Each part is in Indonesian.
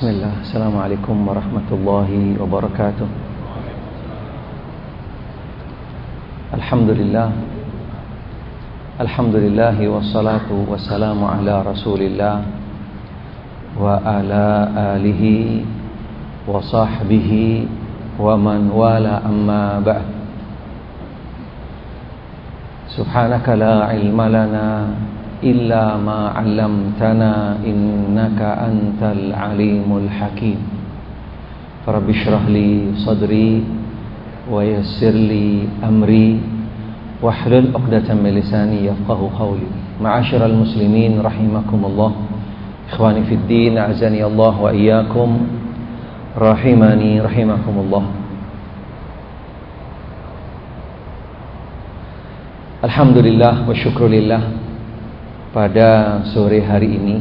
بسم الله. السلام عليكم ورحمة الله وبركاته. الحمد لله. الحمد لله والصلاة والسلام على رسول الله وعلى آله وصحبه ومن والى أما بعد. سبحانك لا علم لنا إلا ما علمتنا إنك أنت العليم الحكيم. فرب اشرح لي صدري ويسر لي أمري واحلل عقدة من لساني يفقه قولي. معاشر المسلمين رحمكم الله. إخواني في الدين أعزني الله وإياكم. رحمني رحمكم الله. Alhamdulillah wa syukrulillah pada sore hari ini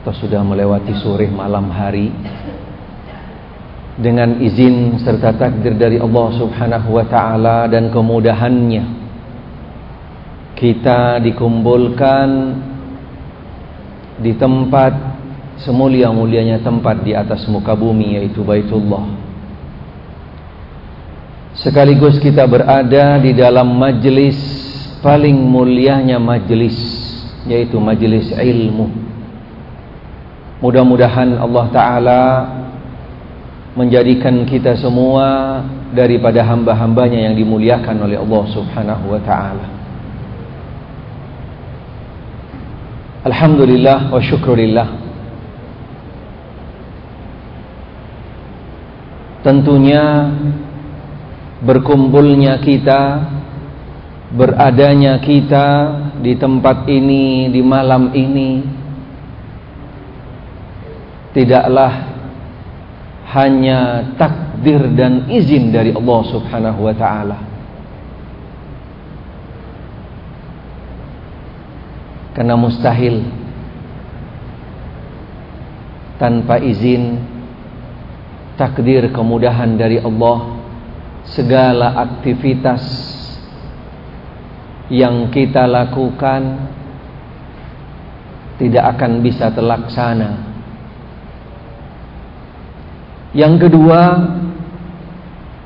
atau sudah melewati sore malam hari dengan izin serta takdir dari Allah Subhanahu wa taala dan kemudahannya kita dikumpulkan di tempat semulia-mulianya tempat di atas muka bumi yaitu Baitullah. Sekaligus kita berada di dalam majelis paling mulianya majelis yaitu majelis ilmu. Mudah-mudahan Allah taala menjadikan kita semua daripada hamba-hambanya yang dimuliakan oleh Allah Subhanahu wa taala. Alhamdulillah wa syukurillah. Tentunya berkumpulnya kita beradanya kita di tempat ini di malam ini tidaklah hanya takdir dan izin dari Allah Subhanahu wa taala. Karena mustahil tanpa izin takdir kemudahan dari Allah segala aktivitas yang kita lakukan tidak akan bisa terlaksana. Yang kedua,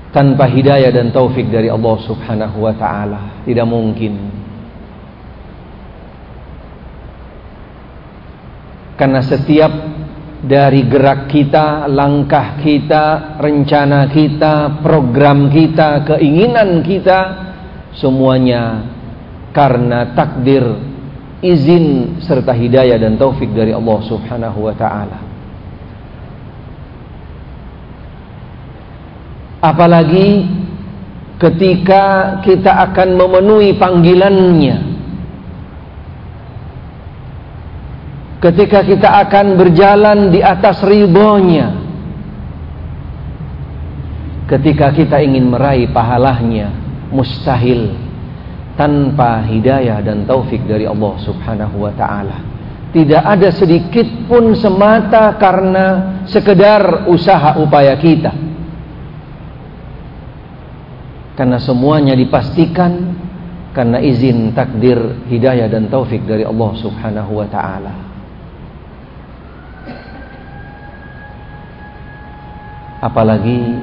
tanpa hidayah dan taufik dari Allah Subhanahu wa taala tidak mungkin. Karena setiap dari gerak kita, langkah kita, rencana kita, program kita, keinginan kita semuanya karena takdir izin serta hidayah dan taufik dari Allah Subhanahu wa taala. Apalagi ketika kita akan memenuhi panggilannya. Ketika kita akan berjalan di atas ridhonya. Ketika kita ingin meraih pahalanya, mustahil tanpa hidayah dan taufik dari Allah Subhanahu wa taala. Tidak ada sedikit pun semata karena sekedar usaha upaya kita. Karena semuanya dipastikan karena izin takdir hidayah dan taufik dari Allah Subhanahu wa taala. Apalagi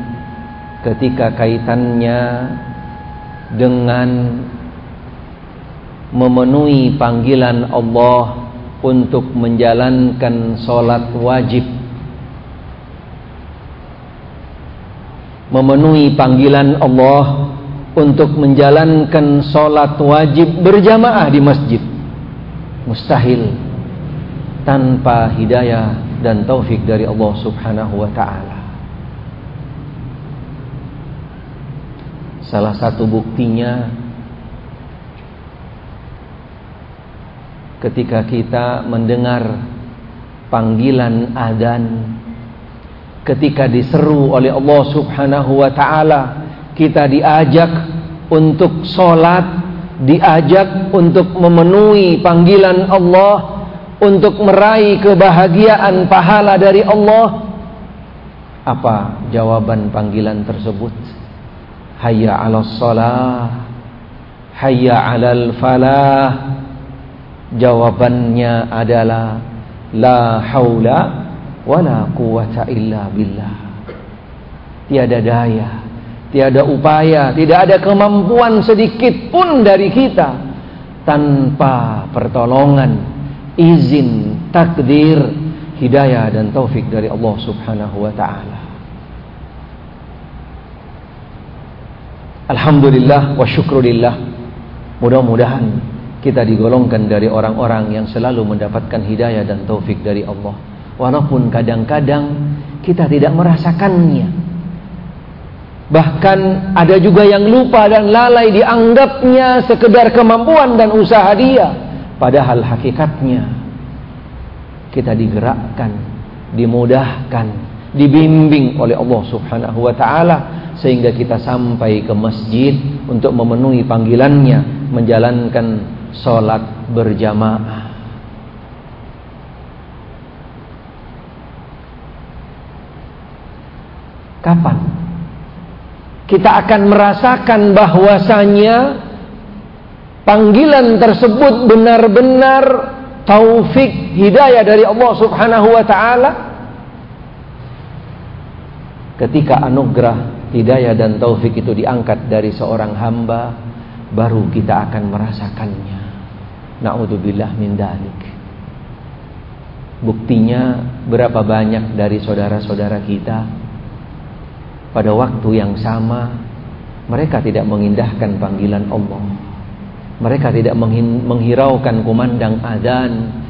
ketika kaitannya dengan memenuhi panggilan Allah untuk menjalankan solat wajib. Memenuhi panggilan Allah untuk menjalankan solat wajib berjamaah di masjid. Mustahil. Tanpa hidayah dan taufik dari Allah subhanahu wa ta'ala. Salah satu buktinya ketika kita mendengar panggilan adzan ketika diseru oleh Allah Subhanahu wa taala kita diajak untuk sholat diajak untuk memenuhi panggilan Allah untuk meraih kebahagiaan pahala dari Allah. Apa jawaban panggilan tersebut? Hayya 'alas shalah hayya 'alal falah Jawabannya adalah La haula wala quwata illa billah. Tiada daya, tiada upaya, tidak ada kemampuan sedikit pun dari kita tanpa pertolongan, izin, takdir, hidayah dan taufik dari Allah Subhanahu wa taala. Alhamdulillah wa syukrulillah. Mudah-mudahan kita digolongkan dari orang-orang yang selalu mendapatkan hidayah dan taufik dari Allah. Walaupun kadang-kadang kita tidak merasakannya. Bahkan ada juga yang lupa dan lalai dianggapnya sekedar kemampuan dan usaha dia. Padahal hakikatnya kita digerakkan, dimudahkan, dibimbing oleh Allah Subhanahu wa taala sehingga kita sampai ke masjid untuk memenuhi panggilannya menjalankan sholat berjamaah. Kapan? Kita akan merasakan bahwasanya panggilan tersebut benar-benar taufik hidayah dari Allah Subhanahu wa taala. Ketika anugerah hidayah dan taufik itu diangkat dari seorang hamba baru kita akan merasakannya naudzubillah min dalik buktinya berapa banyak dari saudara-saudara kita pada waktu yang sama mereka tidak mengindahkan panggilan Allah. Mereka tidak menghiraukan kumandang adzan.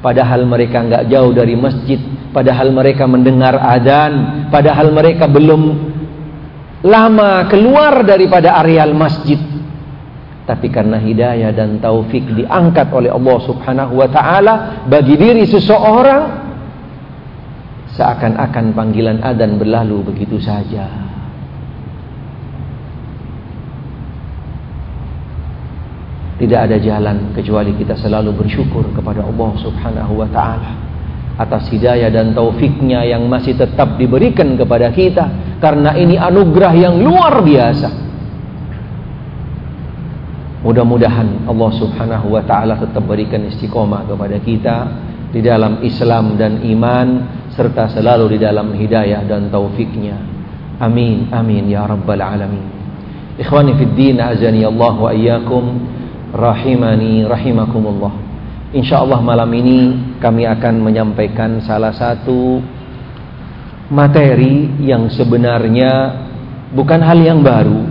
Padahal mereka nggak jauh dari masjid padahal mereka mendengar adzan padahal mereka belum lama keluar daripada areal masjid tapi karena hidayah dan taufik diangkat oleh Allah Subhanahu wa taala bagi diri seseorang seakan-akan panggilan adzan berlalu begitu saja. Tidak ada jalan kecuali kita selalu bersyukur kepada Allah Subhanahu wa taala atas hidayah dan taufiknya yang masih tetap diberikan kepada kita karena ini anugerah yang luar biasa mudah-mudahan Allah subhanahu wa ta'ala tetap berikan istiqomah kepada kita di dalam Islam dan iman serta selalu di dalam hidayah dan taufiknya. Amin amin ya rabbal alamin. Ikhwani fid din azani Allah wa iyyakum rahimani rahimakumullah. Insya Allah malam ini kami akan menyampaikan salah satu materi yang sebenarnya bukan hal yang baru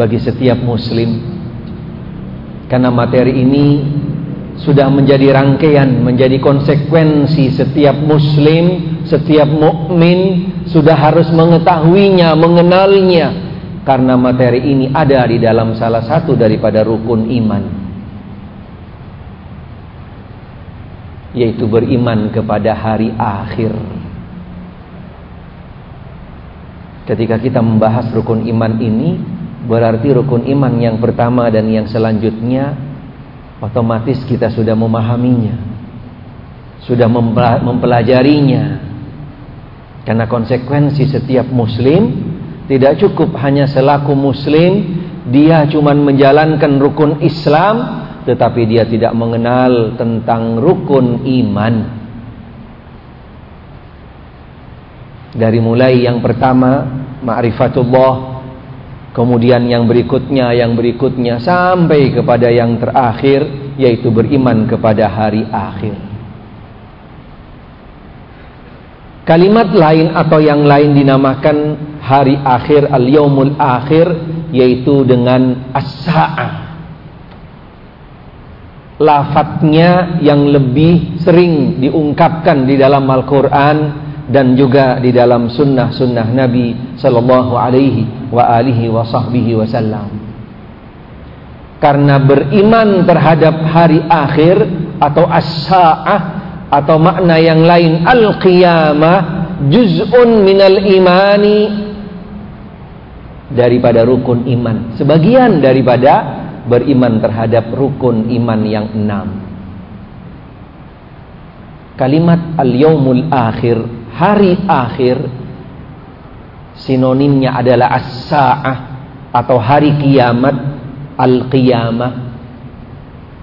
bagi setiap muslim karena materi ini sudah menjadi rangkaian menjadi konsekuensi setiap muslim setiap mukmin sudah harus mengetahuinya mengenalnya karena materi ini ada di dalam salah satu daripada rukun iman yaitu beriman kepada hari akhir. Ketika kita membahas rukun iman ini, berarti rukun iman yang pertama dan yang selanjutnya otomatis kita sudah memahaminya. Sudah mempelajarinya. Karena konsekuensi setiap muslim tidak cukup hanya selaku muslim dia cuma menjalankan rukun Islam tetapi dia tidak mengenal tentang rukun iman. Dari mulai yang pertama ma'rifatullah, kemudian yang berikutnya, yang berikutnya sampai kepada yang terakhir yaitu beriman kepada hari akhir. Kalimat lain atau yang lain dinamakan hari akhir al-yaumul akhir yaitu dengan as-sa'ah lafadznya yang lebih sering diungkapkan di dalam Al-Quran dan juga di dalam sunnah-sunnah Nabi Sallallahu Alaihi wa alihi wa sahbihi wasallam. Karena beriman terhadap hari akhir atau as-sa'ah atau makna yang lain al-qiyamah juz'un minal imani daripada rukun iman. Sebagian daripada beriman terhadap rukun iman yang enam. Kalimat al-yaumul akhir, hari akhir sinonimnya adalah as-saah atau hari kiamat, al-qiyamah.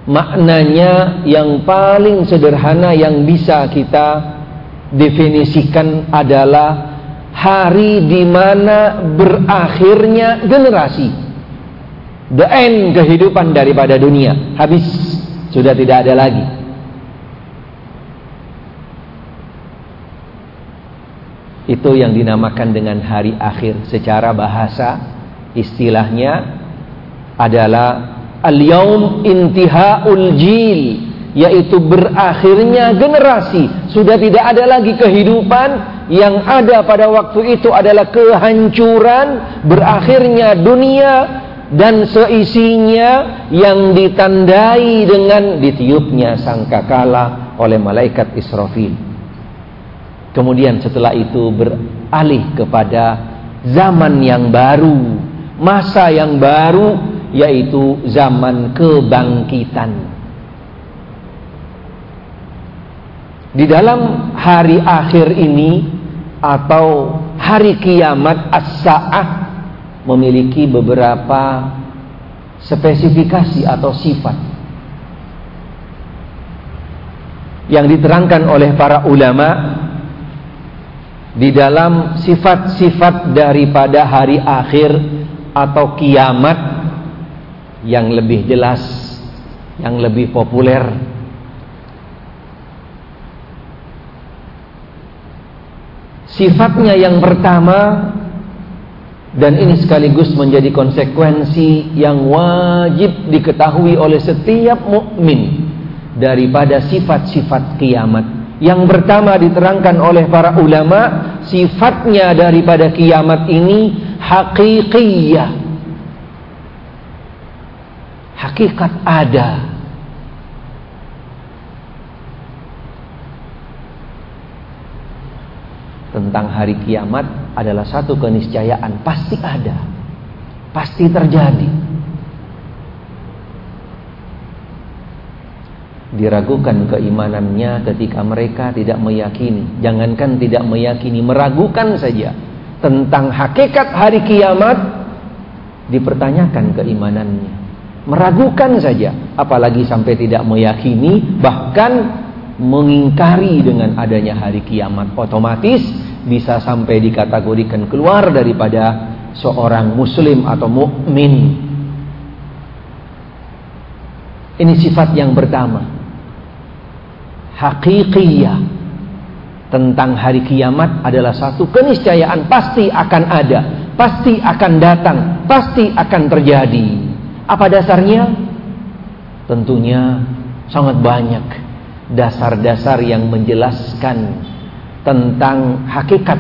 maknanya yang paling sederhana yang bisa kita definisikan adalah hari di mana berakhirnya generasi. The end kehidupan daripada dunia habis sudah tidak ada lagi. Itu yang dinamakan dengan hari akhir. Secara bahasa istilahnya adalah al-yaum intihaul jil yaitu berakhirnya generasi. Sudah tidak ada lagi kehidupan yang ada pada waktu itu adalah kehancuran berakhirnya dunia dan seisinya yang ditandai dengan ditiupnya sangkakala oleh malaikat Israfil kemudian setelah itu beralih kepada zaman yang baru masa yang baru yaitu zaman kebangkitan. Di dalam hari akhir ini atau hari kiamat as-sa'ah memiliki beberapa spesifikasi atau sifat yang diterangkan oleh para ulama di dalam sifat-sifat daripada hari akhir atau kiamat yang lebih jelas, yang lebih populer. Sifatnya yang pertama dan ini sekaligus menjadi konsekuensi yang wajib diketahui oleh setiap mukmin daripada sifat-sifat kiamat. Yang pertama diterangkan oleh para ulama, sifatnya daripada kiamat ini hakikiyah hakikat ada. Tentang hari kiamat adalah satu keniscayaan, pasti ada. Pasti terjadi. Diragukan keimanannya ketika mereka tidak meyakini. Jangankan tidak meyakini, meragukan saja tentang hakikat hari kiamat dipertanyakan keimanannya. Meragukan saja apalagi sampai tidak meyakini bahkan mengingkari dengan adanya hari kiamat. Otomatis bisa sampai dikategorikan keluar daripada seorang muslim atau mukmin. Ini sifat yang pertama hakikiyah tentang hari kiamat adalah satu keniscayaan pasti akan ada pasti akan datang pasti akan terjadi apa dasarnya? Tentunya sangat banyak dasar-dasar yang menjelaskan tentang hakikat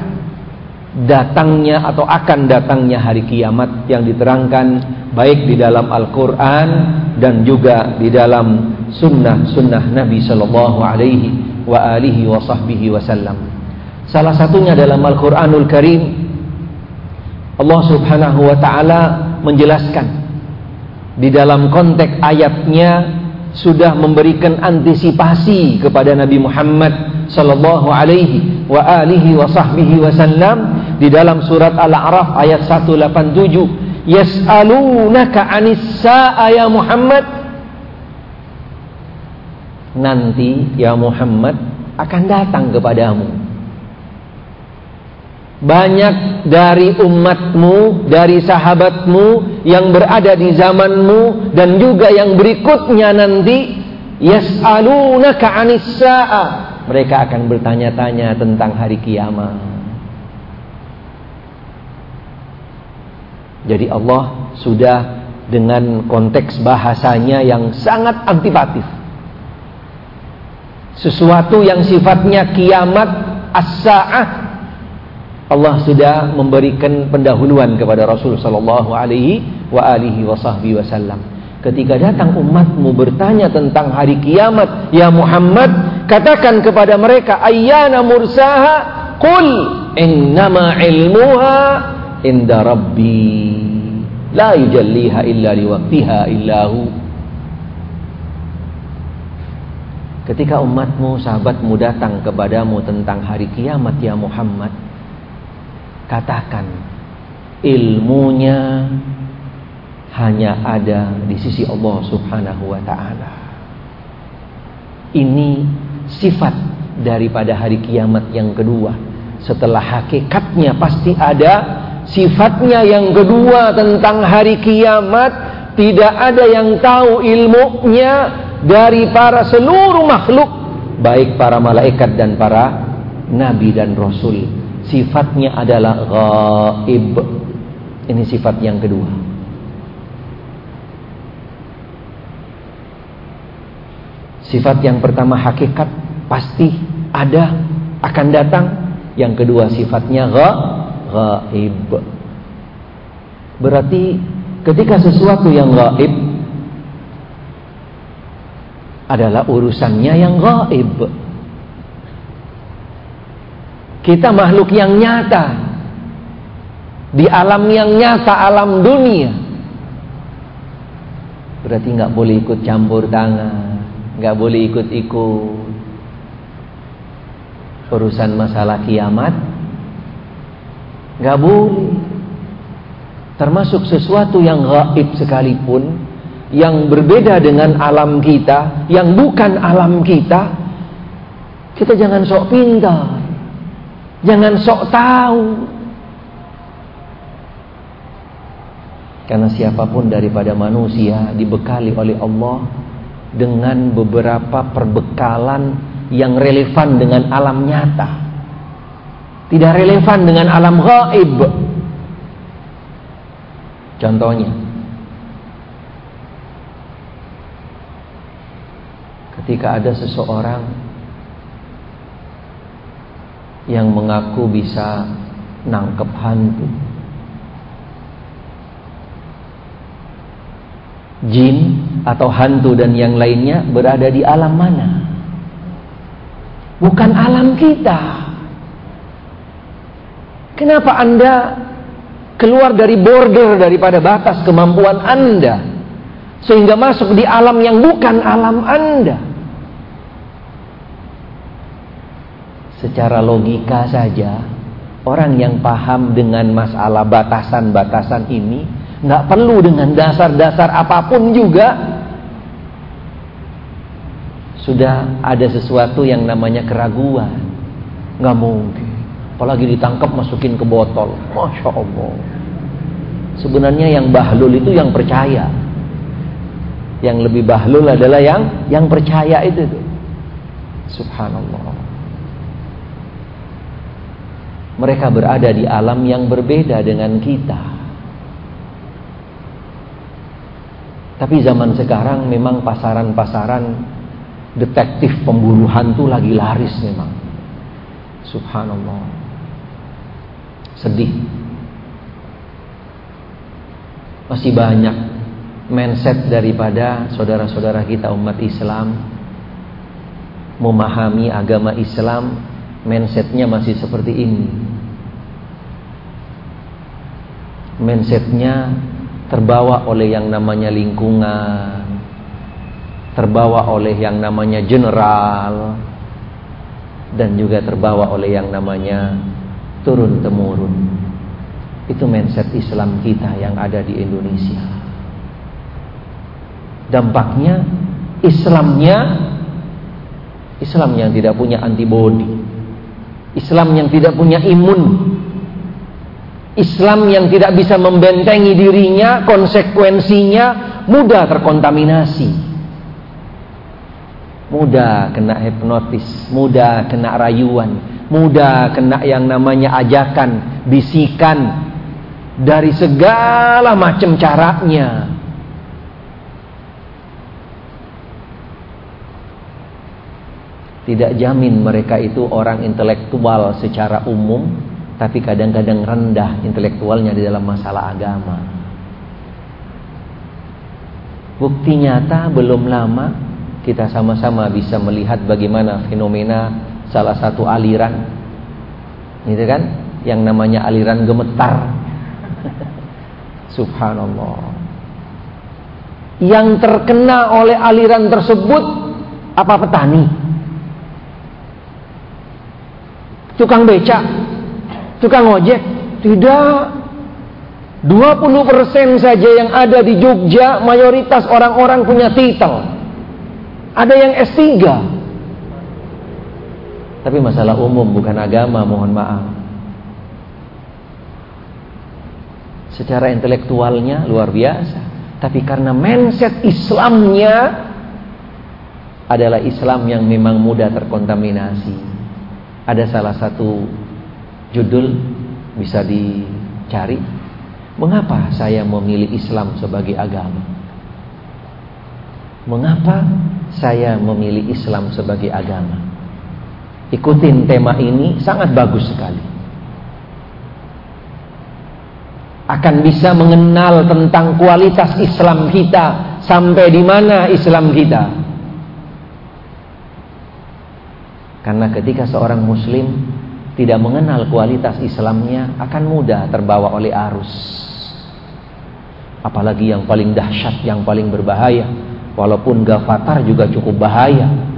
datangnya atau akan datangnya hari kiamat yang diterangkan baik di dalam Al-Quran dan juga di dalam sunnah-sunnah Nabi Sallallahu Alaihi wa alihi wa sahbihi wasallam. Salah satunya dalam Al-Quranul Karim Allah Subhanahu wa taala menjelaskan di dalam konteks ayatnya sudah memberikan antisipasi kepada Nabi Muhammad sallallahu alaihi wa alihi wa sahbihi wasallam di dalam surat Al-A'raf ayat 187 yas'alunaka 'anis sa'a ya Muhammad nanti ya Muhammad akan datang kepadamu banyak dari umatmu, dari sahabatmu yang berada di zamanmu dan juga yang berikutnya nanti yas'alunaka 'anis sa'a. Mereka akan bertanya-tanya tentang hari kiamat. Jadi Allah sudah dengan konteks bahasanya yang sangat antipatif. Sesuatu yang sifatnya kiamat as-sa'ah Allah sudah memberikan pendahuluan kepada Rasul sallallahu alaihi wa alihi wasallam. Ketika datang umatmu bertanya tentang hari kiamat, ya Muhammad, katakan kepada mereka, ayyana mursaha? Qul innama ilmuha inda rabbi. La yujalliha illa liwaqtiha illahu. Ketika umatmu, sahabatmu datang kepadamu tentang hari kiamat ya Muhammad, katakan ilmunya hanya ada di sisi Allah Subhanahu wa taala. Ini sifat daripada hari kiamat yang kedua. Setelah hakikatnya pasti ada sifatnya yang kedua tentang hari kiamat tidak ada yang tahu ilmunya dari para seluruh makhluk baik para malaikat dan para nabi dan rasul. Sifatnya adalah gaib ini sifat yang kedua. Sifat yang pertama hakikat pasti ada akan datang. Yang kedua sifatnya gaib berarti ketika sesuatu yang gaib adalah urusannya yang gaib. Kita makhluk yang nyata di alam yang nyata, alam dunia. Berarti nggak boleh ikut campur tangan, nggak boleh ikut-ikut urusan masalah kiamat, nggak boleh. Termasuk sesuatu yang gaib sekalipun yang berbeda dengan alam kita, yang bukan alam kita, kita jangan sok pintar. Jangan sok tahu. Karena siapa pun daripada manusia dibekali oleh Allah dengan beberapa perbekalan yang relevan dengan alam nyata. Tidak relevan dengan alam gaib. Contohnya, ketika ada seseorang yang mengaku bisa nangkep hantu. Jin atau hantu dan yang lainnya berada di alam mana? Bukan alam kita kenapa anda keluar dari border daripada batas kemampuan anda sehingga masuk di alam yang bukan alam anda Secara logika saja, orang yang paham dengan masalah batasan-batasan ini nggak perlu dengan dasar-dasar apa pun juga sudah ada sesuatu yang namanya keraguan. Nggak mungkin. Apalagi ditangkap masukin ke botol. Masya Allah. Sebenarnya yang bahlul itu yang percaya. Yang lebih bahlul adalah yang yang percaya itu. Subhanallah. Mereka berada di alam yang berbeda dengan kita. Tapi zaman sekarang memang pasaran-pasaran detektif pemburu hantu lagi laris memang. Subhanallah. Sedih. Masih banyak mindset daripada saudara-saudara kita umat Islam memahami agama Islam mindsetnya masih seperti ini mindsetnya terbawa oleh yang namanya lingkungan terbawa oleh yang namanya general dan juga terbawa oleh yang namanya turun temurun. Itu mindset Islam kita yang ada di Indonesia. Dampaknya Islamnya Islam yang tidak punya antibodi. Islam yang tidak punya imun. Islam yang tidak bisa membentengi dirinya konsekuensinya mudah terkontaminasi. Mudah kena hipnotis mudah kena rayuan mudah kena yang namanya ajakan bisikan dari segala macam caranya Tidak jamin mereka itu orang intelektual secara umum, tapi kadang-kadang rendah intelektualnya di dalam masalah agama. Bukti nyata belum lama kita sama-sama bisa melihat bagaimana fenomena salah satu aliran, gitu kan? Yang namanya aliran gemetar. Subhanallah. Yang terkena oleh aliran tersebut apa petani? tukang becak, tukang ojek. Tidak. 20% saja yang ada di Jogja mayoritas orang-orang punya titel. Ada yang S3, Tapi masalah umum bukan agama, mohon maaf. Secara intelektualnya luar biasa. Tapi karena mindset Islamnya adalah Islam yang memang mudah terkontaminasi. Ada salah satu judul bisa dicari. Mengapa saya memilih Islam sebagai agama? Mengapa saya memilih Islam sebagai agama? Ikutin tema ini sangat bagus sekali. Akan bisa mengenal tentang kualitas Islam kita sampai di mana Islam kita. Karena ketika seorang muslim tidak mengenal kualitas Islamnya akan mudah terbawa oleh arus. Apalagi yang paling dahsyat, yang paling berbahaya. Walaupun gafatar juga cukup bahaya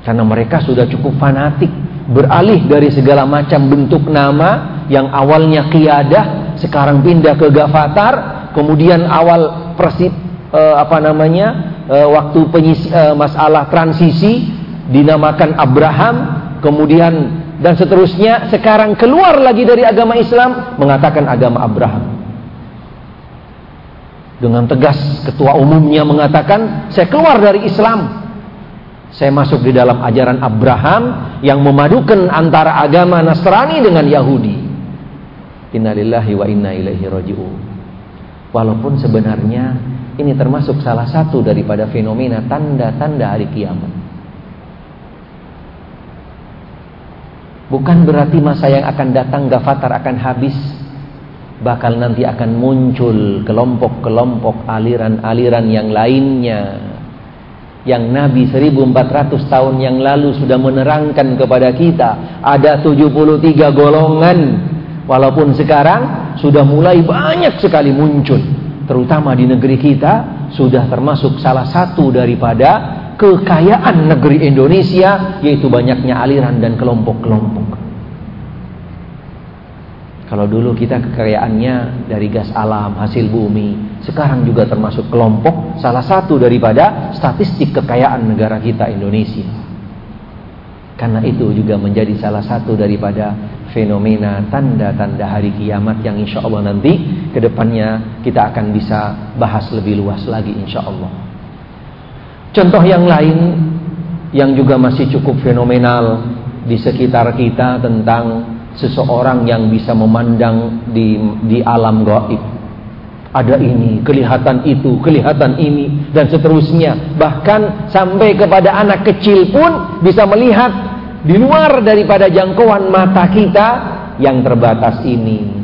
karena mereka sudah cukup fanatik beralih dari segala macam bentuk nama yang awalnya qiyadah sekarang pindah ke gafatar, kemudian awal persib eh, apa namanya? Eh, waktu penyisi, eh, masalah transisi dinamakan Abraham, kemudian dan seterusnya sekarang keluar lagi dari agama Islam mengatakan agama Abraham. Dengan tegas ketua umumnya mengatakan saya keluar dari Islam saya masuk di dalam ajaran Abraham yang memadukan antara agama Nasrani dengan Yahudi. Innalillahi wa inna ilaihi raji'un. Walaupun sebenarnya ini termasuk salah satu daripada fenomena tanda-tanda hari kiamat. Bukan berarti masa yang akan datang gafatar akan habis. Bakal nanti akan muncul kelompok-kelompok aliran-aliran yang lainnya yang Nabi 1400 tahun yang lalu sudah menerangkan kepada kita ada 73 golongan. Walaupun sekarang sudah mulai banyak sekali muncul terutama di negeri kita sudah termasuk salah satu daripada kekayaan negeri Indonesia yaitu banyaknya aliran dan kelompok-kelompok. Kalau dulu kita kekayaannya dari gas alam, hasil bumi, sekarang juga termasuk kelompok salah satu daripada statistik kekayaan negara kita Indonesia. Karena itu juga menjadi salah satu daripada fenomena tanda-tanda hari kiamat yang insya Allah nanti ke depannya kita akan bisa bahas lebih luas lagi insya Allah. Contoh yang lain yang juga masih cukup fenomenal di sekitar kita tentang seseorang yang bisa memandang di di alam gaib. Ada ini, kelihatan itu, kelihatan ini dan seterusnya. Bahkan sampai kepada anak kecil pun bisa melihat di luar daripada jangkauan mata kita yang terbatas ini.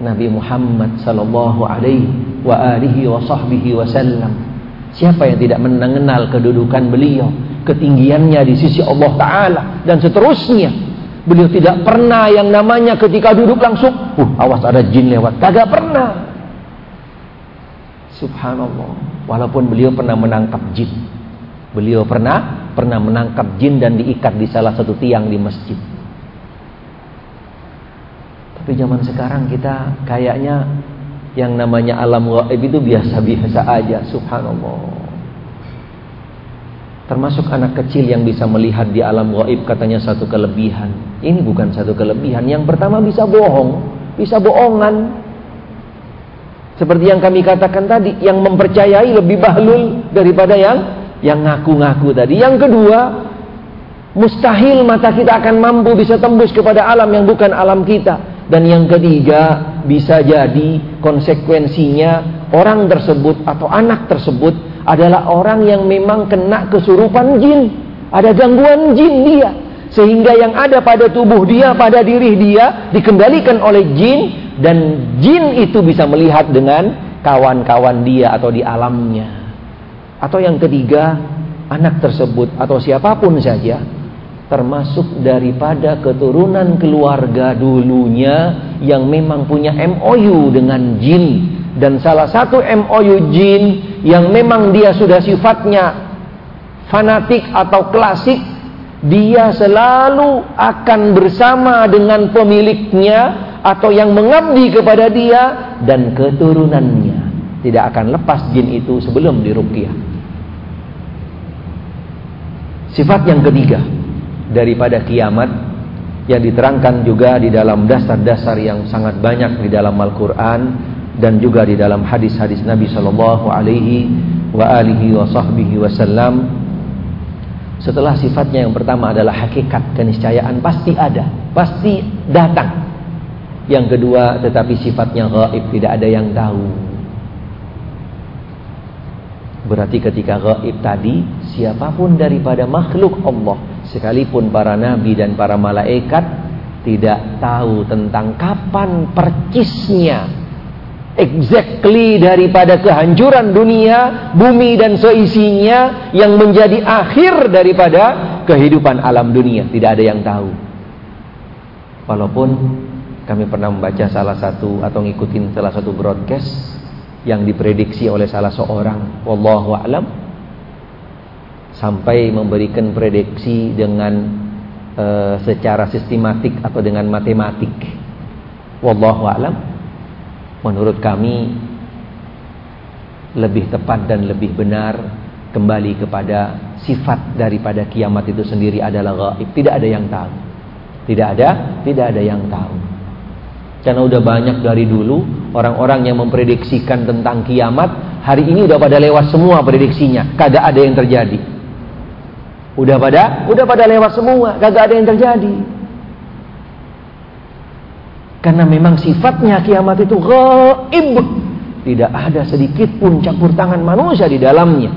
Nabi Muhammad sallallahu alaihi wasallam. Siapa yang tidak mengenal kedudukan beliau? ketinggiannya di sisi Allah Ta'ala dan seterusnya beliau tidak pernah yang namanya ketika duduk langsung uh awas ada jin lewat. Kagak pernah. Subhanallah. Walaupun beliau pernah menangkap jin. Beliau pernah pernah menangkap jin dan diikat di salah satu tiang di masjid. Tapi zaman sekarang kita kayaknya yang namanya alam gaib itu biasa-biasa aja. Subhanallah Termasuk anak kecil yang bisa melihat di alam gaib katanya satu kelebihan. Ini bukan satu kelebihan. Yang pertama bisa bohong, bisa bohongan. Seperti yang kami katakan tadi, yang mempercayai lebih bahlul daripada yang yang ngaku-ngaku tadi. Yang kedua, mustahil mata kita akan mampu bisa tembus kepada alam yang bukan alam kita. Dan yang ketiga, bisa jadi konsekuensinya orang tersebut atau anak tersebut adalah orang yang memang kena kesurupan jin. Ada gangguan jin dia. Sehingga yang ada pada tubuh dia, pada diri dia dikendalikan oleh jin dan jin itu bisa melihat dengan kawan-kawan dia atau di alamnya. Atau yang ketiga, anak tersebut atau siapa pun saja termasuk daripada keturunan keluarga dulunya yang memang punya MOU dengan jin dan salah satu MOU jin yang memang dia sudah sifatnya fanatik atau klasik, dia selalu akan bersama dengan pemiliknya atau yang mengabdi kepada dia dan keturunannya. Tidak akan lepas jin itu sebelum diruqyah. Sifat yang ketiga daripada kiamat yang diterangkan juga di dalam dasar-dasar yang sangat banyak di dalam Al-Qur'an dan juga di dalam hadis-hadis Nabi sallallahu alaihi wa alihi wa sahbihi wasallam setelah sifatnya yang pertama adalah hakikat keniscayaan pasti ada, pasti datang. Yang kedua tetapi sifatnya gaib tidak ada yang tahu. Berarti ketika gaib tadi siapa pun daripada makhluk Allah sekalipun para nabi dan para malaikat tidak tahu tentang kapan percisnya exactly daripada kehancuran dunia, bumi dan seisinya yang menjadi akhir daripada kehidupan alam dunia. Tidak ada yang tahu. Walaupun kami pernah membaca salah satu atau ngikutin salah satu broadcast yang diprediksi oleh salah seorang, wallahu a'lam, sampai memberikan prediksi dengan uh, secara sistematik atau dengan matematik. Wallahu a'lam. Menurut kami lebih tepat dan lebih benar kembali kepada sifat daripada kiamat itu sendiri adalah gaib. Tidak ada yang tahu. Tidak ada, tidak ada yang tahu. Karena udah banyak dari dulu orang-orang yang memprediksikan tentang kiamat, hari ini udah pada lewat semua prediksinya, kagak ada yang terjadi. Udah pada, udah pada lewat semua, kagak ada yang terjadi. Karena memang sifatnya kiamat itu gaib. Tidak ada sedikit pun campur tangan manusia di dalamnya.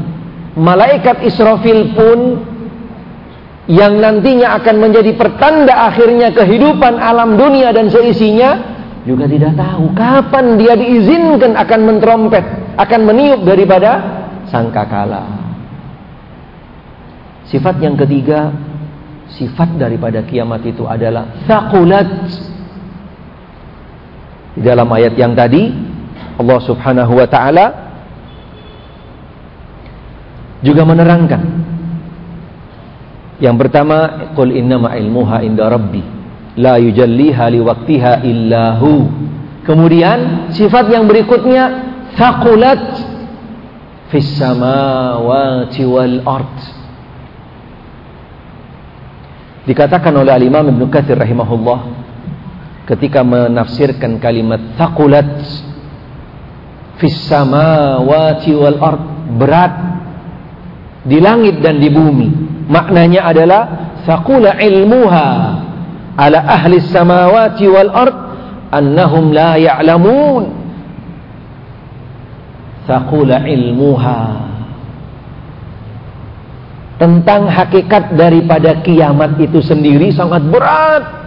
Malaikat Israfil pun yang nantinya akan menjadi pertanda akhirnya kehidupan alam dunia dan seisinya juga tidak tahu kapan dia diizinkan akan mentrompet, akan meniup daripada sangkakala. Sifat yang ketiga, sifat daripada kiamat itu adalah thaqulat. Di dalam ayat yang tadi, Allah Subhanahu wa taala juga menerangkan. Yang pertama, qul innama ilmuha inda rabbi la yujalliha liwaqtiha illahu. Kemudian sifat yang berikutnya thaqulat fis samawati wal ardh Dikatakan oleh Al-Imam Ibn Kathir rahimahullah ketika menafsirkan kalimat thaqulat fis samawati wal ard berat di langit dan di bumi. Maknanya adalah thaqula ilmuha ala ahli samawati wal ard annahum la ya'lamun. Thaqula ilmuha tentang hakikat daripada kiamat itu sendiri sangat berat.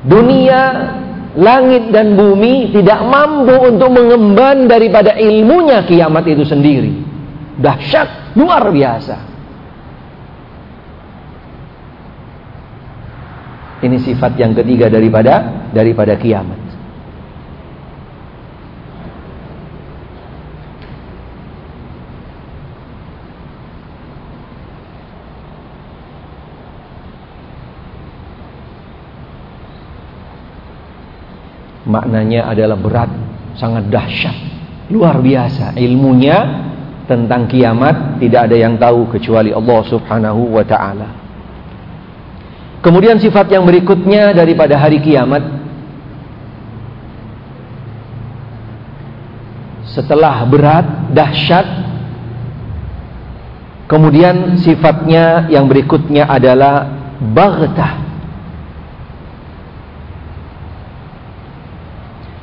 Dunia, langit dan bumi tidak mampu untuk mengemban daripada ilmunya kiamat itu sendiri. Dahsyat, luar biasa. Ini sifat yang ketiga daripada daripada kiamat. Maknanya adalah berat, sangat dahsyat, luar biasa ilmunya tentang kiamat tidak ada yang tahu kecuali Allah Subhanahu wa taala. Kemudian sifat yang berikutnya daripada hari kiamat setelah berat, dahsyat kemudian sifatnya yang berikutnya adalah baghtah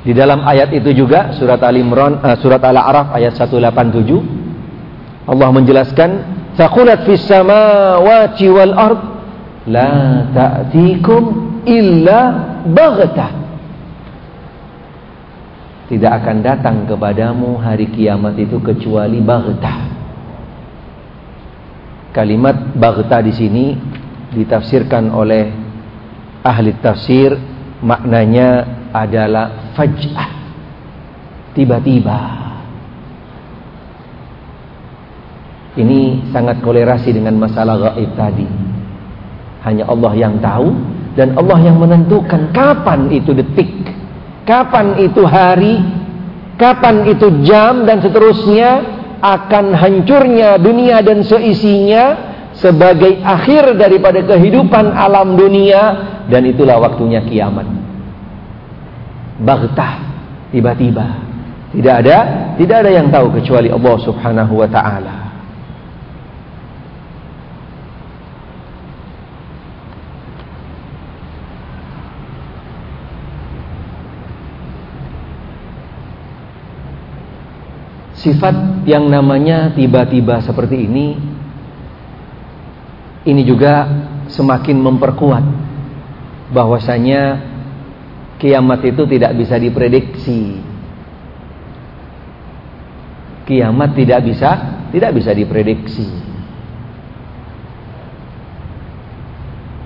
Di dalam ayat itu juga surat Al Imran uh, surat Al A'raf ayat 187 Allah menjelaskan Thaqulat fis samawati wal ard la ta'tikum illa baghtah Tidak akan datang kepadamu hari kiamat itu kecuali baghtah Kalimat baghtah di sini ditafsirkan oleh ahli tafsir maknanya adalah faj'ah. Tiba-tiba. Ini sangat kolerasi dengan masalah gaib tadi. Hanya Allah yang tahu dan Allah yang menentukan kapan itu detik, kapan itu hari, kapan itu jam dan seterusnya akan hancurnya dunia dan seisinya sebagai akhir daripada kehidupan alam dunia dan itulah waktunya kiamat. Bagtah tiba-tiba. Tidak ada, tidak ada yang tahu kecuali Allah Subhanahu wa taala. Sifat yang namanya tiba-tiba seperti ini ini juga semakin memperkuat bahwasanya kiamat itu tidak bisa diprediksi. Kiamat tidak bisa tidak bisa diprediksi.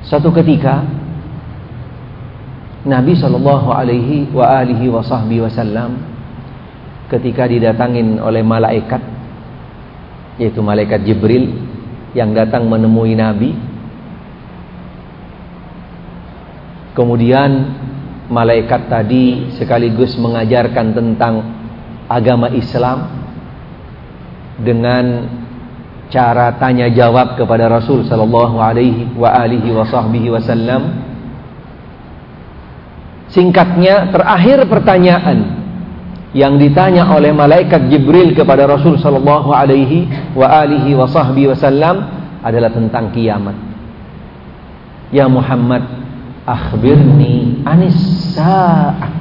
Suatu ketika Nabi Shallallahu Alaihi wa alihi Wasallam ketika didatangin oleh malaikat yaitu malaikat Jibril yang datang menemui Nabi. Kemudian malaikat tadi sekaligus mengajarkan tentang agama Islam dengan cara tanya jawab kepada Rasul sallallahu alaihi wa alihi wasallam. Singkatnya terakhir pertanyaan yang ditanya oleh malaikat Jibril kepada Rasul sallallahu alaihi wa alihi wa sahbihi wasallam adalah tentang kiamat. Ya Muhammad, akhbirni anis sa'ah.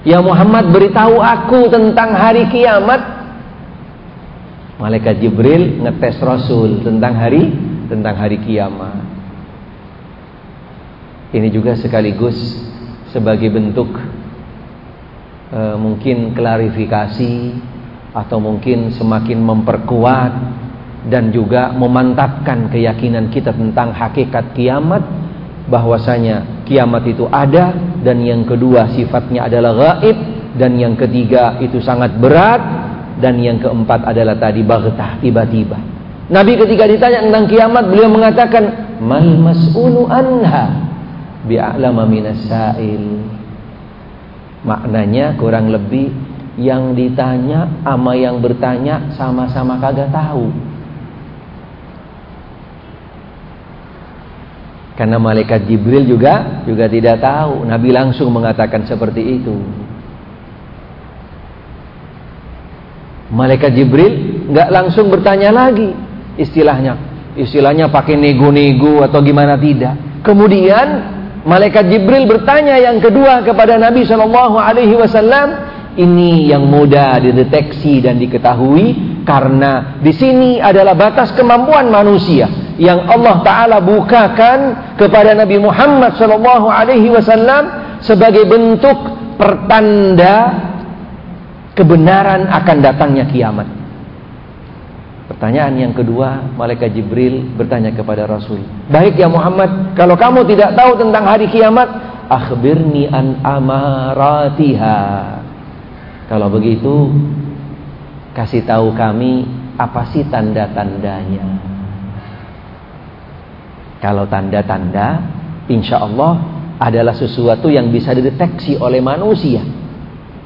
Ya Muhammad, beritahu aku tentang hari kiamat. Malaikat Jibril ngetes Rasul tentang hari tentang hari kiamat. Ini juga sekaligus sebagai bentuk e, mungkin klarifikasi atau mungkin semakin memperkuat dan juga memantapkan keyakinan kita tentang hakikat kiamat bahwasanya kiamat itu ada dan yang kedua sifatnya adalah gaib dan yang ketiga itu sangat berat dan yang keempat adalah tadi baghtah tiba-tiba Nabi ketika ditanya tentang kiamat beliau mengatakan mal mas'ulu anha bi'alama minas sa'il Maknanya kurang lebih yang ditanya sama yang bertanya sama-sama kagak tahu. Karena malaikat Jibril juga juga tidak tahu. Nabi langsung mengatakan seperti itu. Malaikat Jibril nggak langsung bertanya lagi istilahnya. Istilahnya pakai nego-nego atau gimana tidak. Kemudian Malaikat Jibril bertanya yang kedua kepada Nabi Shallallahu Alaihi Wasallam, ini yang mudah dideteksi dan diketahui karena di sini adalah batas kemampuan manusia yang Allah Taala bukakan kepada Nabi Muhammad Shallallahu Alaihi Wasallam sebagai bentuk pertanda kebenaran akan datangnya kiamat. Pertanyaan yang kedua, malaikat Jibril bertanya kepada Rasul. Baik ya Muhammad, kalau kamu tidak tahu tentang hari kiamat, akhbirni an amaratiha. Kalau begitu, kasih tahu kami apa sih tanda-tandanya. Kalau tanda-tanda, insya Allah adalah sesuatu yang bisa dideteksi oleh manusia.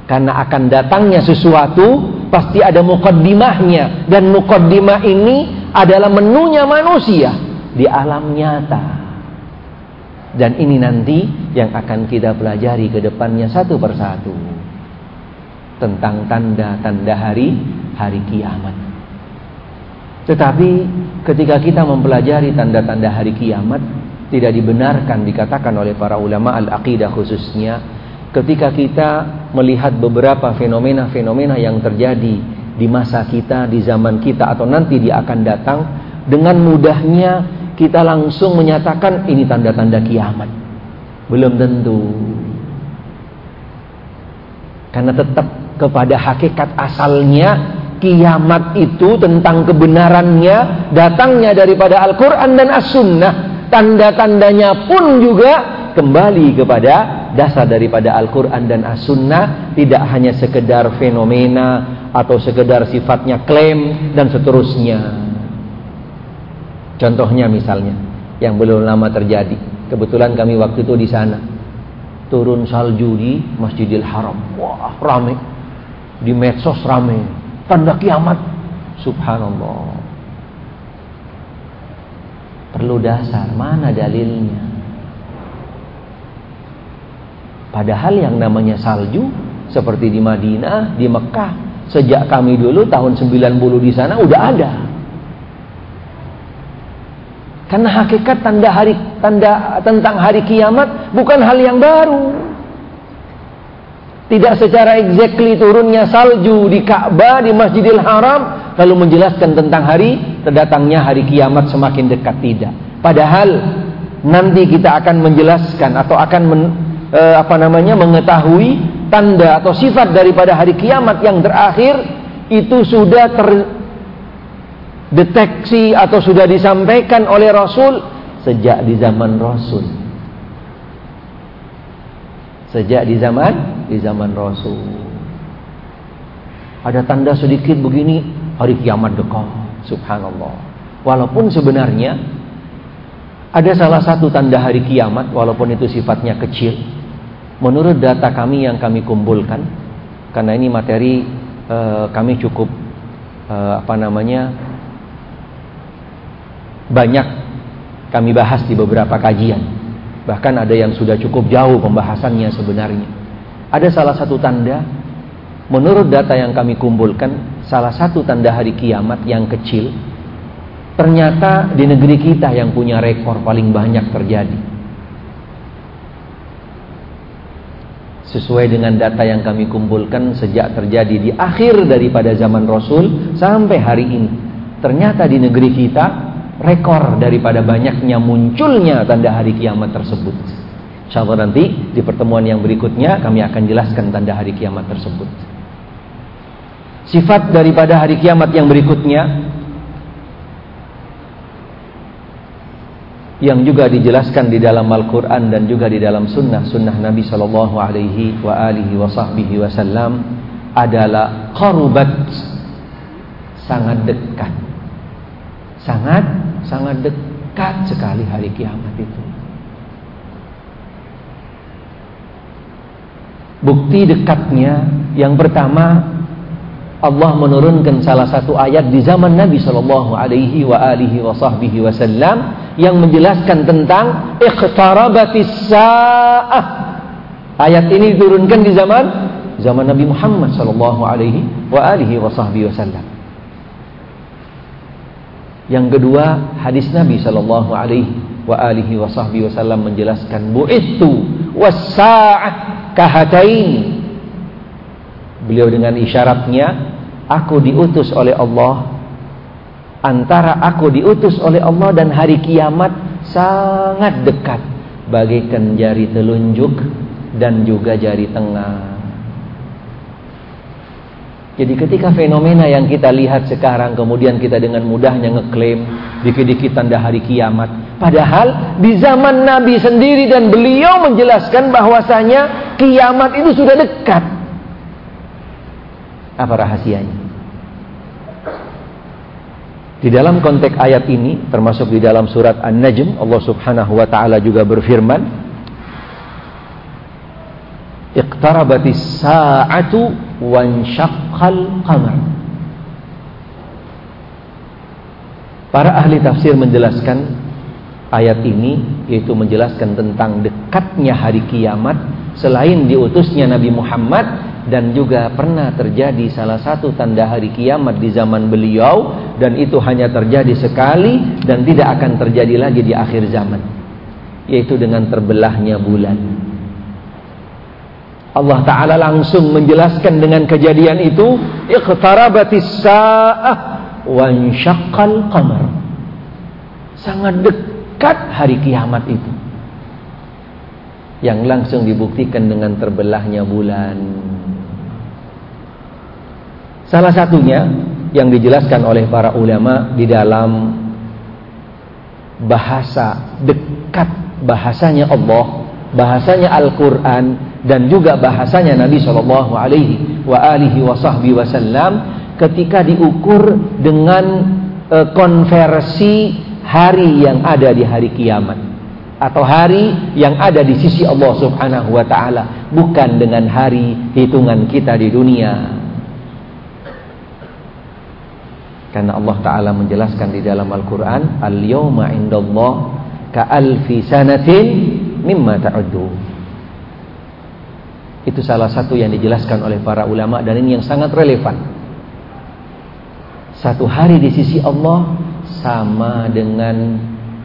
Karena akan datangnya sesuatu pasti ada mukaddimahnya dan mukaddimah ini adalah menunya manusia di alam nyata. Dan ini nanti yang akan kita pelajari ke depannya satu persatu tentang tanda-tanda hari hari kiamat. Tetapi ketika kita mempelajari tanda-tanda hari kiamat tidak dibenarkan dikatakan oleh para ulama al-aqidah khususnya ketika kita melihat beberapa fenomena-fenomena yang terjadi di masa kita, di zaman kita atau nanti dia akan datang dengan mudahnya kita langsung menyatakan ini tanda-tanda kiamat. Belum tentu. Karena tetap kepada hakikat asalnya kiamat itu tentang kebenarannya datangnya daripada Al-Quran dan As-Sunnah. Tanda-tandanya pun juga kembali kepada dasar daripada Al-Quran dan As-Sunnah tidak hanya sekedar fenomena atau sekedar sifatnya klaim dan seterusnya. Contohnya misalnya yang belum lama terjadi. Kebetulan kami waktu itu di sana. Turun salju di Masjidil Haram. Wah, rame. Di medsos rame. Tanda kiamat. Subhanallah. Perlu dasar, mana dalilnya? Padahal yang namanya salju seperti di Madinah, di Mekah, sejak kami dulu tahun 90 di sana udah ada. Karena hakikat tanda hari tanda tentang hari kiamat bukan hal yang baru. Tidak secara exactly turunnya salju di Ka'bah di Masjidil Haram lalu menjelaskan tentang hari terdatangnya hari kiamat semakin dekat tidak. Padahal nanti kita akan menjelaskan atau akan men, e, apa namanya mengetahui tanda atau sifat daripada hari kiamat yang terakhir itu sudah terdeteksi atau sudah disampaikan oleh Rasul sejak di zaman Rasul. Sejak di zaman di zaman Rasul. Ada tanda sedikit begini, hari kiamat dekat. Subhanallah. Walaupun sebenarnya ada salah satu tanda hari kiamat, walaupun itu sifatnya kecil. Menurut data kami yang kami kumpulkan, karena ini materi uh, kami cukup uh, apa namanya banyak kami bahas di beberapa kajian. Bahkan ada yang sudah cukup jauh pembahasannya sebenarnya. Ada salah satu tanda. Menurut data yang kami kumpulkan Salah satu tanda hari kiamat yang kecil Ternyata di negeri kita yang punya rekor paling banyak terjadi. Sesuai dengan data yang kami kumpulkan Sejak terjadi di akhir daripada zaman Rasul Sampai hari ini Ternyata di negeri kita Rekor daripada banyaknya munculnya tanda hari kiamat tersebut Insyaallah nanti di pertemuan yang berikutnya kami akan jelaskan tanda hari kiamat tersebut. Sifat daripada hari kiamat yang berikutnya yang juga dijelaskan di dalam Al-Quran dan juga di dalam sunnah sunnah Nabi Sallallahu Alaihi Wasallam adalah qarubat sangat dekat sangat sangat dekat sekali hari kiamat itu Bukti dekatnya yang pertama Allah menurunkan salah satu ayat di zaman Nabi Shallallahu Alaihi wa alihi Wasallam yang menjelaskan tentang iqtarabatis saah. Ayat ini diturunkan di zaman zaman Nabi Muhammad Shallallahu Alaihi wa alihi Wasallam. Yang kedua hadis Nabi Shallallahu Alaihi wa alihi Wasallam menjelaskan bu'itu was saah kahatain beliau dengan isyaratnya aku diutus oleh Allah. Antara aku diutus oleh Allah dan hari kiamat sangat dekat. Bagaikan jari telunjuk dan juga jari tengah jadi ketika fenomena yang kita lihat sekarang kemudian kita dengan mudahnya ngeklaim dikit-dikit tanda hari kiamat. Padahal di zaman Nabi sendiri dan beliau menjelaskan bahwasanya kiamat itu sudah dekat. Apa rahasianya? Di dalam konteks ayat ini termasuk di dalam surat An-Najm Allah Subhanahu wa taala juga berfirman Iqtarabatis sa'atu wansyaqqal qamar. Para ahli tafsir menjelaskan ayat ini yaitu menjelaskan tentang dekatnya hari kiamat selain diutusnya Nabi Muhammad dan juga pernah terjadi salah satu tanda hari kiamat di zaman beliau dan itu hanya terjadi sekali dan tidak akan terjadi lagi di akhir zaman yaitu dengan terbelahnya bulan Allah Ta'ala langsung menjelaskan dengan kejadian itu Iqtarabatis sa'ah Wansyaqqal qamar. Sangat dekat hari kiamat itu. Yang langsung dibuktikan dengan terbelahnya bulan. Salah satunya yang dijelaskan oleh para ulama di dalam bahasa dekat bahasanya Allah, bahasanya Al-Quran dan juga bahasanya Nabi Shallallahu Alaihi Wasallam ketika diukur dengan e, konversi hari yang ada di hari kiamat atau hari yang ada di sisi Allah Subhanahu wa taala bukan dengan hari hitungan kita di dunia. Karena Allah Ta'ala menjelaskan di dalam Al-Quran Al-yawma indallah ka'alfi sanatin mimma ta'uddu. Itu salah satu yang dijelaskan oleh para ulama Dan ini yang sangat relevan. Satu hari di sisi Allah Sama dengan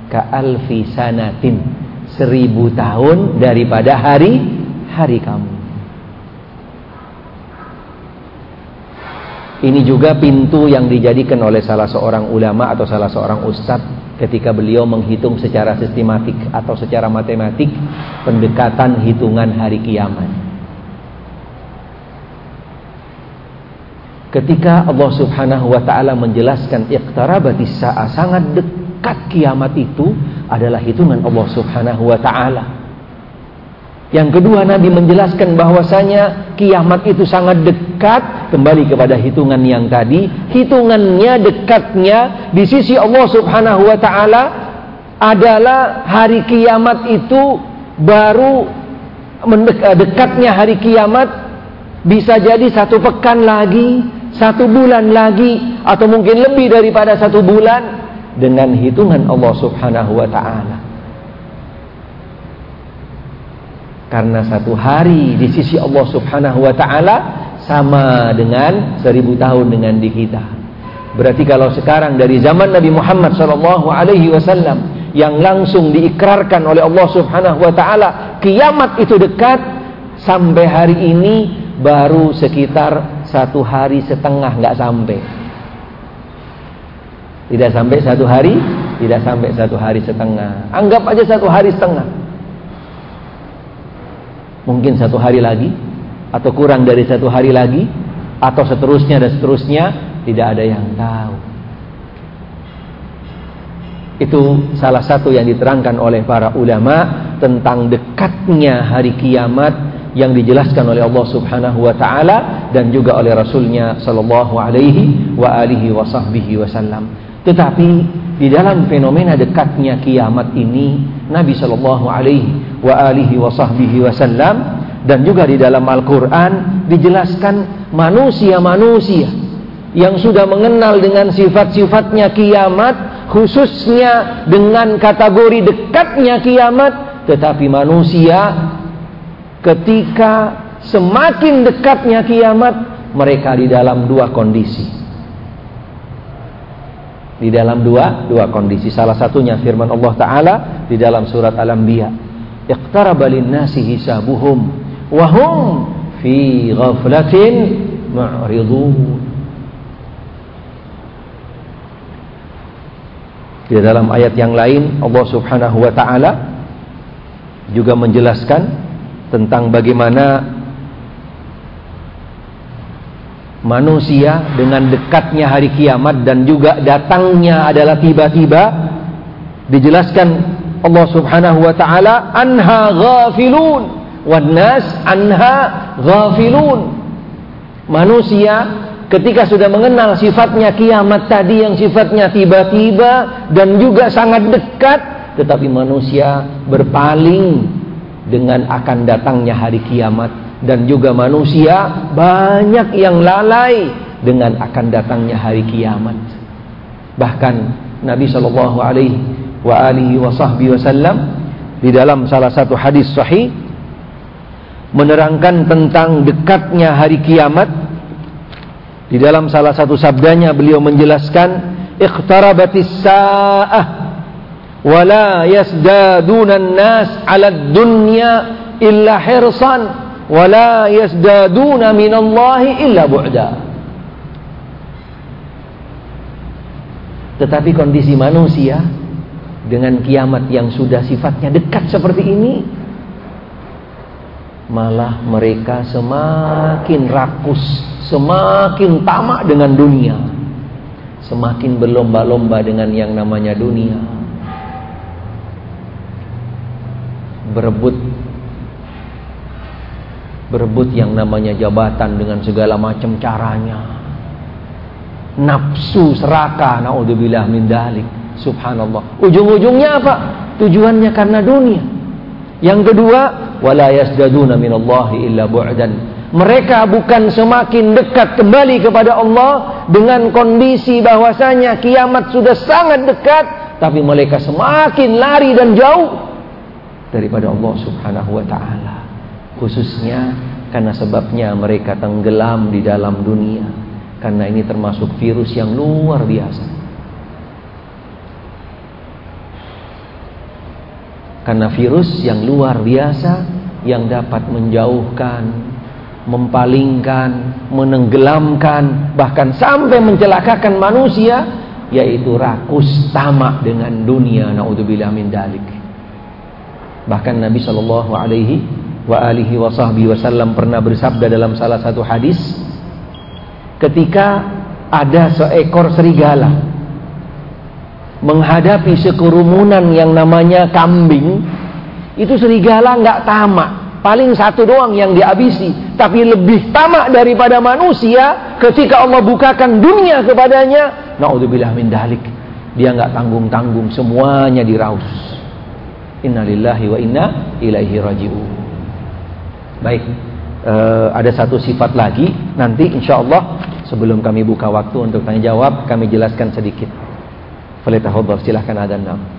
ka'alfi sanatin. Seribu tahun daripada hari Hari kamu. Ini juga pintu yang dijadikan oleh salah seorang ulama atau salah seorang ustadz ketika beliau menghitung secara sistematik atau secara matematik pendekatan hitungan hari kiamat. Ketika Allah Subhanahu wa taala menjelaskan iqtarabatis sa'a sangat dekat kiamat itu adalah hitungan Allah Subhanahu wa taala. Yang kedua Nabi menjelaskan bahwasanya kiamat itu sangat dekat. Kembali kepada hitungan yang tadi. Hitungannya dekatnya. Di sisi Allah Subhanahu wa taala adalah hari kiamat itu baru dekatnya hari kiamat bisa jadi satu pekan lagi satu bulan lagi atau mungkin lebih daripada satu bulan dengan hitungan Allah Subhanahu wa taala Karena satu hari di sisi Allah subhanahu wa ta'ala Sama dengan seribu tahun dengan di kita Berarti kalau sekarang dari zaman Nabi Muhammad sallallahu alaihi wasallam yang langsung diikrarkan oleh Allah Subhanahu wa taala, kiamat itu dekat sampai hari ini baru sekitar satu hari setengah nggak sampai. Tidak sampai satu hari, tidak sampai satu hari setengah. Anggap aja satu hari setengah mungkin satu hari lagi atau kurang dari satu hari lagi atau seterusnya dan seterusnya tidak ada yang tahu. Itu salah satu yang diterangkan oleh para ulama tentang dekatnya hari kiamat yang dijelaskan oleh Allah Subhanahu wa taala dan juga oleh rasulnya sallallahu alaihi wa alihi wasallam tetapi di dalam fenomena dekatnya kiamat ini Nabi sallallahu alaihi wa alihi wa sahbihi wasallam dan juga di dalam Al-Qur'an dijelaskan manusia-manusia yang sudah mengenal dengan sifat-sifatnya kiamat khususnya dengan kategori dekatnya kiamat tetapi manusia ketika semakin dekatnya kiamat mereka di dalam dua kondisi di dalam dua dua kondisi. Salah satunya firman Allah taala di dalam surat Al-Anbiya. Iqtaraba lin-nasi hisabuhum wa hum fi ghaflatin mu'ridun. Di dalam ayat yang lain Allah Subhanahu wa taala juga menjelaskan tentang bagaimana manusia dengan dekatnya hari kiamat dan juga datangnya adalah tiba-tiba dijelaskan Allah Subhanahu wa taala anha ghafilun. Wan nas anha ghafilun. Manusia ketika sudah mengenal sifatnya kiamat tadi yang sifatnya tiba-tiba dan juga sangat dekat tetapi manusia berpaling dengan akan datangnya hari kiamat dan juga manusia banyak yang lalai dengan akan datangnya hari kiamat. Bahkan Nabi Shallallahu alaihi wa alihi wasallam di dalam salah satu hadis sahih menerangkan tentang dekatnya hari kiamat. Di dalam salah satu sabdanya beliau menjelaskan iqtarabatis saah wa la yasdaduna an-nas 'ala ad-dunya illa hirsan wa la yasdaduna minallahi illa bu'da. Tetapi kondisi manusia dengan kiamat yang sudah sifatnya dekat seperti ini malah mereka semakin rakus semakin tamak dengan dunia semakin berlomba-lomba dengan yang namanya dunia. Berebut berebut yang namanya jabatan dengan segala macam caranya nafsu serakah naudzubillah min dalik Subhanallah. Ujung-ujungnya apa? Tujuannya karena dunia. Yang kedua, wala yasjaduna minallahi illa bu'dan. mereka bukan semakin dekat kembali kepada Allah dengan kondisi bahwasanya kiamat sudah sangat dekat, tapi mereka semakin lari dan jauh daripada Allah Subhanahu wa taala. Khususnya karena sebabnya mereka tenggelam di dalam dunia. Karena ini termasuk virus yang luar biasa. Karena virus yang luar biasa yang dapat menjauhkan mempalingkan, menenggelamkan, bahkan sampai mencelakakan manusia, yaitu rakus tamak dengan dunia. Naudzubillah min dalik. Bahkan Nabi Shallallahu Alaihi wa alihi wasallam pernah bersabda dalam salah satu hadis, ketika ada seekor serigala menghadapi sekerumunan yang namanya kambing, itu serigala nggak tamak Paling satu doang yang dihabisi. Tapi lebih tamak daripada manusia ketika Allah bukakan dunia kepadanya. Na'udzubillah min dalik. Dia nggak tanggung-tanggung. Semuanya diraus. Innalillahi wa inna ilaihi raji'un. Baik. Uh, ada satu sifat lagi. Nanti insya Allah sebelum kami buka waktu untuk tanya jawab. Kami jelaskan sedikit. Falitahudur silahkan ada nama.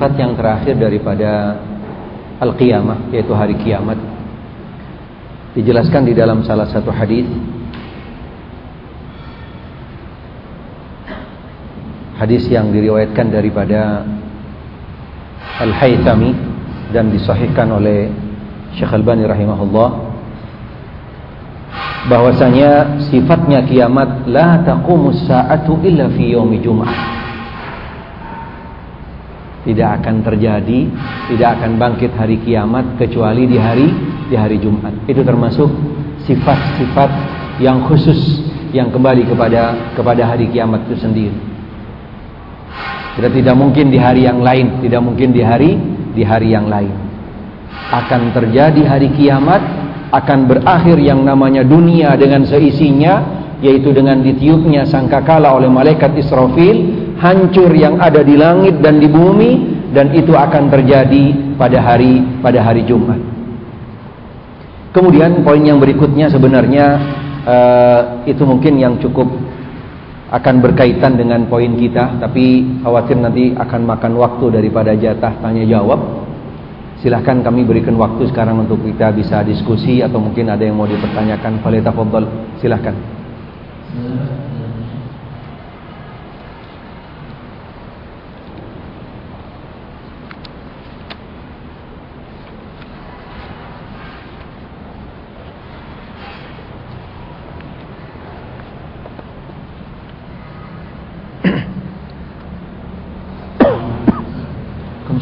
Sifat yang terakhir daripada al-qiyamah yaitu hari kiamat. Dijelaskan di dalam salah satu hadis hadis yang diriwayatkan daripada Al-Haythami dan disahihkan oleh Syekh Al-Bani rahimahullah bahwasanya sifatnya kiamat la taqumus sa'atu illa fi yaumi jum'ah tidak akan terjadi tidak akan bangkit hari kiamat kecuali di hari di hari Jumat. Itu termasuk sifat-sifat yang khusus yang kembali kepada kepada hari kiamat itu sendiri. Tidak tidak mungkin di hari yang lain tidak mungkin di hari di hari yang lain. Akan terjadi hari kiamat akan berakhir yang namanya dunia dengan seisinya yaitu dengan ditiupnya sangkakala oleh malaikat Israfil hancur yang ada di langit dan di bumi dan itu akan terjadi pada hari pada hari Jumat. Kemudian poin yang berikutnya sebenarnya uh, itu mungkin yang cukup akan berkaitan dengan poin kita tapi khawatir nanti akan makan waktu daripada jatah tanya jawab. Silahkan kami berikan waktu sekarang untuk kita bisa diskusi atau mungkin ada yang mau dipertanyakan. Falitafadhal. Silahkan.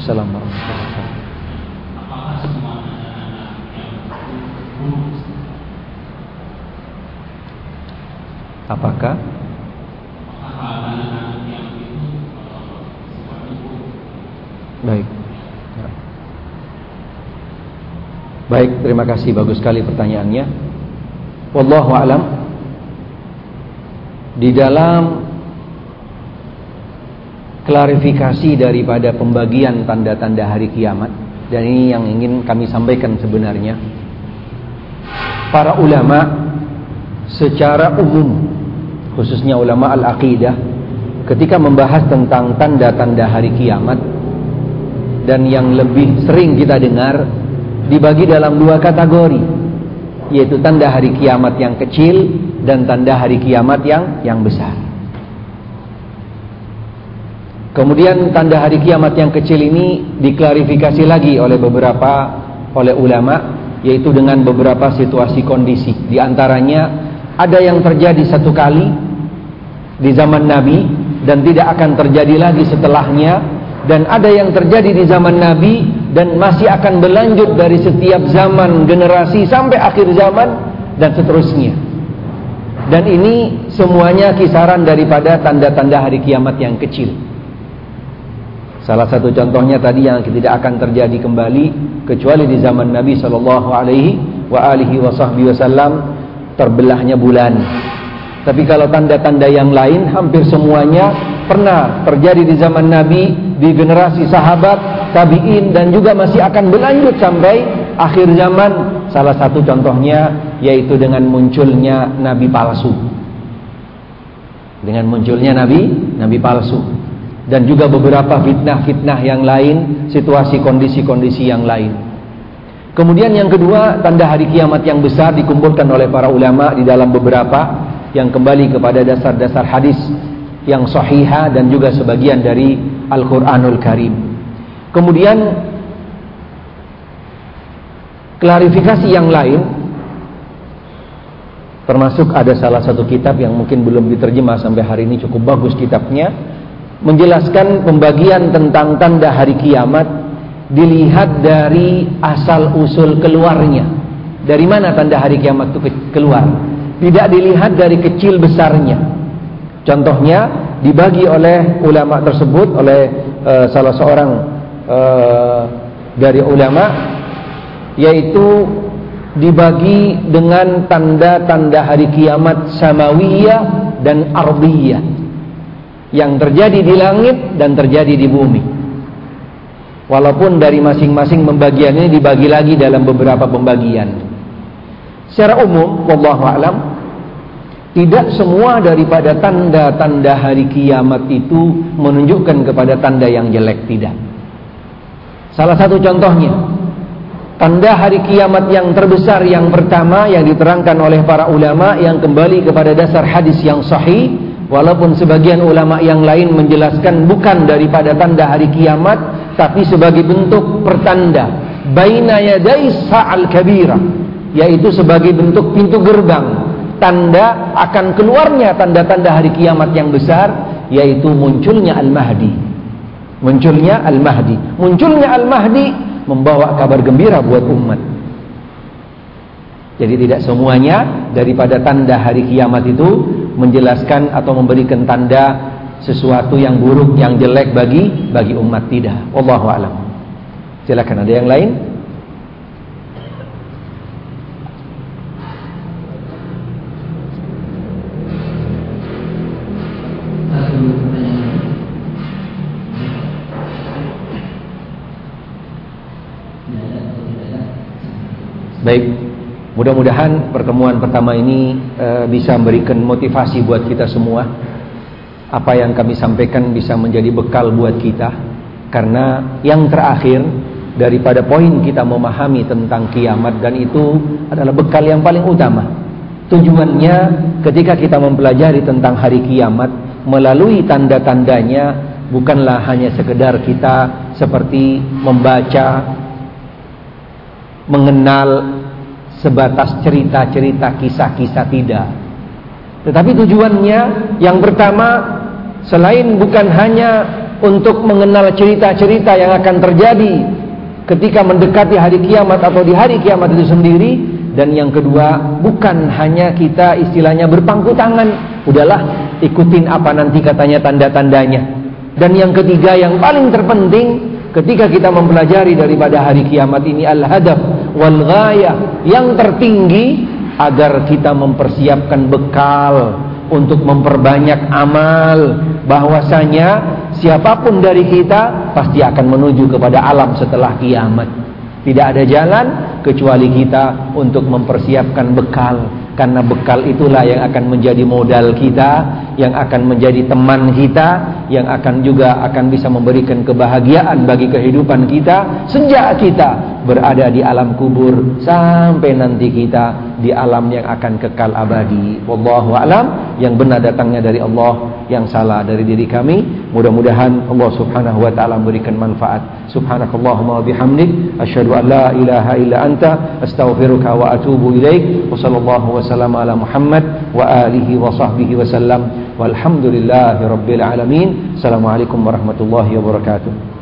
Assalamualaikum warahmatullahi wabarakatuh. Apakah Baik. Baik, terima kasih bagus sekali pertanyaannya. Wallahu alam. Di dalam klarifikasi daripada pembagian tanda-tanda hari kiamat dan ini yang ingin kami sampaikan sebenarnya. Para ulama secara umum khususnya ulama al-aqidah ketika membahas tentang tanda-tanda hari kiamat dan yang lebih sering kita dengar dibagi dalam dua kategori yaitu tanda hari kiamat yang kecil dan tanda hari kiamat yang yang besar. Kemudian tanda hari kiamat yang kecil ini diklarifikasi lagi oleh beberapa oleh ulama yaitu dengan beberapa situasi kondisi. Di antaranya ada yang terjadi satu kali di zaman Nabi dan tidak akan terjadi lagi setelahnya dan ada yang terjadi di zaman Nabi dan masih akan berlanjut dari setiap zaman generasi sampai akhir zaman dan seterusnya. Dan ini semuanya kisaran daripada tanda-tanda hari kiamat yang kecil. Salah satu contohnya tadi yang tidak akan terjadi kembali kecuali di zaman Nabi Shallallahu Alaihi Wasallam terbelahnya bulan. Tapi kalau tanda-tanda yang lain hampir semuanya pernah terjadi di zaman Nabi, di generasi sahabat, tabi'in dan juga masih akan berlanjut sampai akhir zaman. Salah satu contohnya yaitu dengan munculnya nabi palsu. Dengan munculnya nabi, nabi palsu. Dan juga beberapa fitnah-fitnah yang lain, situasi kondisi-kondisi yang lain. Kemudian yang kedua, tanda hari kiamat yang besar dikumpulkan oleh para ulama di dalam beberapa yang kembali kepada dasar-dasar hadis yang sahihah dan juga sebagian dari Al-Qur'anul Karim. Kemudian klarifikasi yang lain termasuk ada salah satu kitab yang mungkin belum diterjemah sampai hari ini cukup bagus kitabnya menjelaskan pembagian tentang tanda hari kiamat dilihat dari asal usul keluarnya. Dari mana tanda hari kiamat itu keluar? tidak dilihat dari kecil besarnya. Contohnya dibagi oleh ulama tersebut oleh uh, salah seorang uh, dari ulama yaitu dibagi dengan tanda-tanda hari kiamat samawiyah dan ardiyah yang terjadi di langit dan terjadi di bumi. Walaupun dari masing-masing pembagian ini dibagi lagi dalam beberapa pembagian. Secara umum, wallahu alam, Tidak semua daripada tanda-tanda hari kiamat itu menunjukkan kepada tanda yang jelek, tidak. Salah satu contohnya, tanda hari kiamat yang terbesar yang pertama yang diterangkan oleh para ulama yang kembali kepada dasar hadis yang sahih, walaupun sebagian ulama yang lain menjelaskan bukan daripada tanda hari kiamat, tapi sebagai bentuk pertanda baina yadai sa'al kabira, yaitu sebagai bentuk pintu gerbang tanda akan keluarnya tanda-tanda hari kiamat yang besar yaitu munculnya Al-Mahdi. Munculnya Al-Mahdi. Munculnya Al-Mahdi membawa kabar gembira buat umat. Jadi tidak semuanya daripada tanda hari kiamat itu menjelaskan atau memberikan tanda sesuatu yang buruk, yang jelek bagi bagi umat tidak. Wallahu alam. Silakan ada yang lain? Baik, mudah-mudahan pertemuan pertama ini e, bisa memberikan motivasi buat kita semua. Apa yang kami sampaikan bisa menjadi bekal buat kita. Karena yang terakhir daripada poin kita memahami tentang kiamat dan itu adalah bekal yang paling utama. Tujuannya ketika kita mempelajari tentang hari kiamat melalui tanda-tandanya bukanlah hanya sekedar kita seperti membaca mengenal sebatas cerita-cerita kisah-kisah tidak. Tetapi tujuannya yang pertama selain bukan hanya untuk mengenal cerita-cerita yang akan terjadi ketika mendekati hari kiamat atau di hari kiamat itu sendiri dan yang kedua bukan hanya kita istilahnya berpangku tangan udahlah ikutin apa nanti katanya tanda-tandanya dan yang ketiga yang paling terpenting ketika kita mempelajari daripada hari kiamat ini al-hadaf wal ghayah yang tertinggi agar kita mempersiapkan bekal untuk memperbanyak amal. Bahwasanya siapa pun dari kita pasti akan menuju kepada alam setelah kiamat. Tidak ada jalan kecuali kita untuk mempersiapkan bekal. Karena bekal itulah yang akan menjadi modal kita, yang akan menjadi teman kita, yang akan juga akan bisa memberikan kebahagiaan bagi kehidupan kita sejak kita berada di alam kubur sampai nanti kita di alam yang akan kekal abadi. Wallahu alam, yang benar datangnya dari Allah, yang salah dari diri kami. Mudah-mudahan Allah Subhanahu wa taala memberikan manfaat. Subhanakallahumma wa bihamdik asyhadu an la ilaha illa anta astaghfiruka wa atubu ilaik. Wa sallallahu wasallam ala Muhammad wa alihi wa sahbihi wasallam walhamdulillahi rabbil alamin assalamualaikum warahmatullahi wabarakatuh